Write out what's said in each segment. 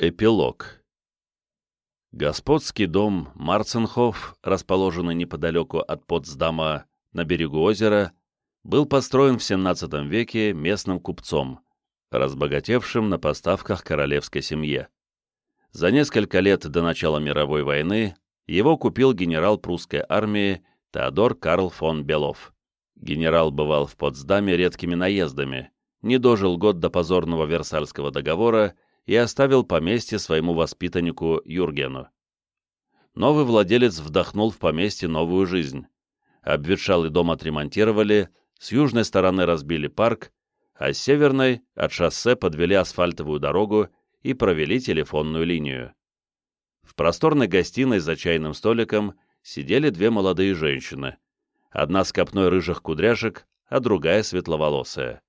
Эпилог Господский дом Марценхоф, расположенный неподалеку от Потсдама на берегу озера, был построен в XVII веке местным купцом, разбогатевшим на поставках королевской семье. За несколько лет до начала мировой войны его купил генерал прусской армии Теодор Карл фон Белов. Генерал бывал в Потсдаме редкими наездами, не дожил год до позорного Версальского договора и оставил поместье своему воспитаннику Юргену. Новый владелец вдохнул в поместье новую жизнь. Обветшалый дом отремонтировали, с южной стороны разбили парк, а с северной от шоссе подвели асфальтовую дорогу и провели телефонную линию. В просторной гостиной за чайным столиком сидели две молодые женщины, одна с копной рыжих кудряшек, а другая светловолосая.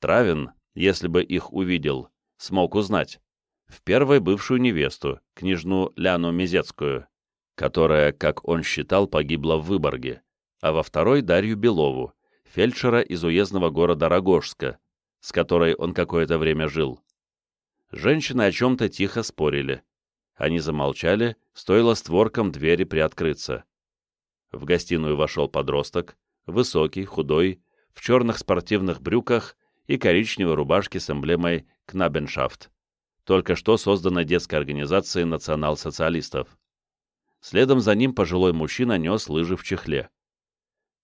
Травин, если бы их увидел, смог узнать. В первой бывшую невесту, княжну Ляну Мизецкую, которая, как он считал, погибла в Выборге, а во второй Дарью Белову, фельдшера из уездного города Рогожска, с которой он какое-то время жил. Женщины о чем-то тихо спорили. Они замолчали, стоило створкам двери приоткрыться. В гостиную вошел подросток, высокий, худой, в черных спортивных брюках и коричневой рубашке с эмблемой Кнабеншафт, только что созданной детской организацией национал-социалистов. Следом за ним пожилой мужчина нес лыжи в чехле.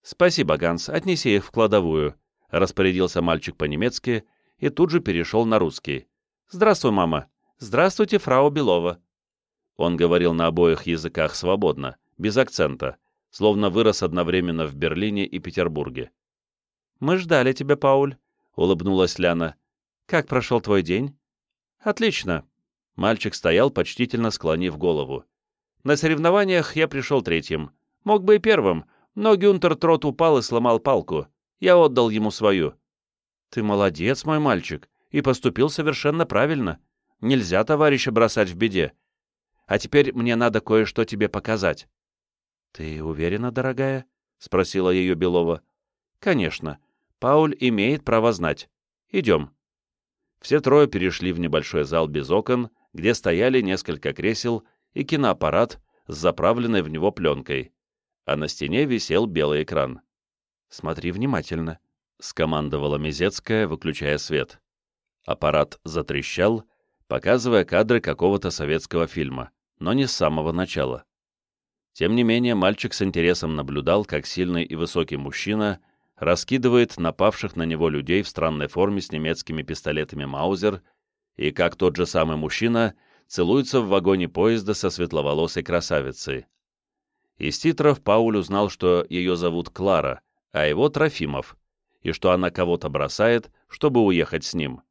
«Спасибо, Ганс, отнеси их в кладовую», — распорядился мальчик по-немецки и тут же перешел на русский. «Здравствуй, мама. Здравствуйте, фрау Белова». Он говорил на обоих языках свободно, без акцента, словно вырос одновременно в Берлине и Петербурге. «Мы ждали тебя, Пауль», — улыбнулась Ляна. «Как прошел твой день?» «Отлично». Мальчик стоял, почтительно склонив голову. «На соревнованиях я пришел третьим. Мог бы и первым, но Гюнтер Трот упал и сломал палку. Я отдал ему свою». «Ты молодец, мой мальчик, и поступил совершенно правильно. Нельзя товарища бросать в беде. А теперь мне надо кое-что тебе показать». «Ты уверена, дорогая?» — спросила ее Белова. «Конечно. Пауль имеет право знать. Идем». Все трое перешли в небольшой зал без окон, где стояли несколько кресел и киноаппарат с заправленной в него пленкой, а на стене висел белый экран. «Смотри внимательно», — скомандовала Мизецкая, выключая свет. Аппарат затрещал, показывая кадры какого-то советского фильма, но не с самого начала. Тем не менее, мальчик с интересом наблюдал, как сильный и высокий мужчина — раскидывает напавших на него людей в странной форме с немецкими пистолетами Маузер, и как тот же самый мужчина целуется в вагоне поезда со светловолосой красавицей. Из титров Пауль узнал, что ее зовут Клара, а его Трофимов, и что она кого-то бросает, чтобы уехать с ним.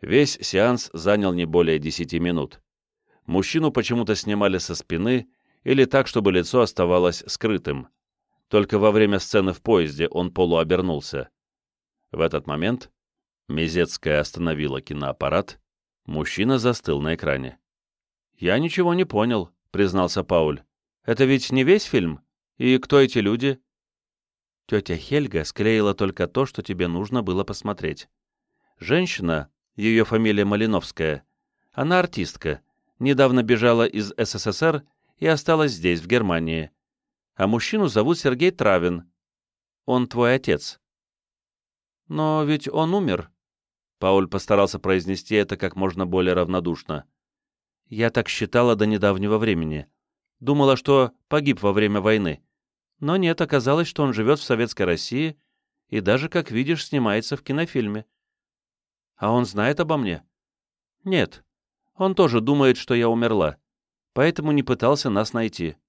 Весь сеанс занял не более десяти минут. Мужчину почему-то снимали со спины или так, чтобы лицо оставалось скрытым. Только во время сцены в поезде он полуобернулся. В этот момент Мизецкая остановила киноаппарат, мужчина застыл на экране. «Я ничего не понял», — признался Пауль. «Это ведь не весь фильм? И кто эти люди?» Тетя Хельга склеила только то, что тебе нужно было посмотреть. Женщина, ее фамилия Малиновская, она артистка, недавно бежала из СССР и осталась здесь, в Германии а мужчину зовут Сергей Травин. Он твой отец». «Но ведь он умер». Пауль постарался произнести это как можно более равнодушно. «Я так считала до недавнего времени. Думала, что погиб во время войны. Но нет, оказалось, что он живет в Советской России и даже, как видишь, снимается в кинофильме. А он знает обо мне? Нет. Он тоже думает, что я умерла, поэтому не пытался нас найти. —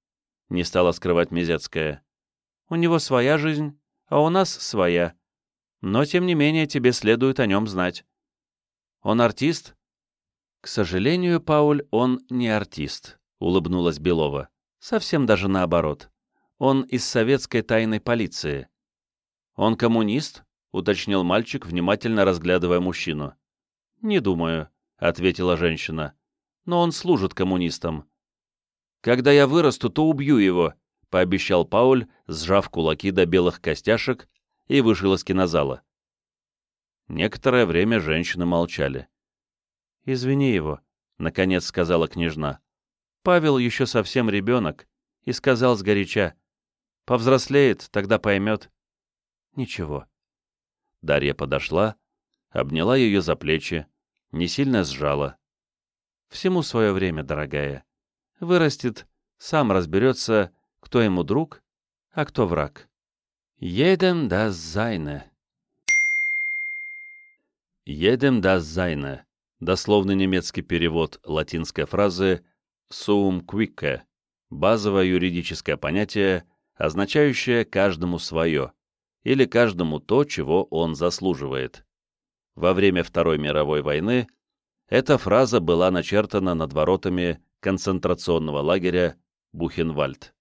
не стала скрывать Мизецкая. «У него своя жизнь, а у нас своя. Но, тем не менее, тебе следует о нем знать. Он артист?» «К сожалению, Пауль, он не артист», — улыбнулась Белова. «Совсем даже наоборот. Он из советской тайной полиции». «Он коммунист?» — уточнил мальчик, внимательно разглядывая мужчину. «Не думаю», — ответила женщина. «Но он служит коммунистам. «Когда я вырасту, то убью его», — пообещал Пауль, сжав кулаки до белых костяшек, и вышел из кинозала. Некоторое время женщины молчали. «Извини его», — наконец сказала княжна. «Павел еще совсем ребенок, и сказал сгоряча. Повзрослеет, тогда поймет». «Ничего». Дарья подошла, обняла ее за плечи, не сильно сжала. «Всему свое время, дорогая. Вырастет, сам разберется, кто ему друг, а кто враг. Едем да зайне». «Едем да зайне» — дословный немецкий перевод латинской фразы «sum quicke» — базовое юридическое понятие, означающее «каждому свое» или «каждому то, чего он заслуживает». Во время Второй мировой войны эта фраза была начертана над воротами концентрационного лагеря Бухенвальд.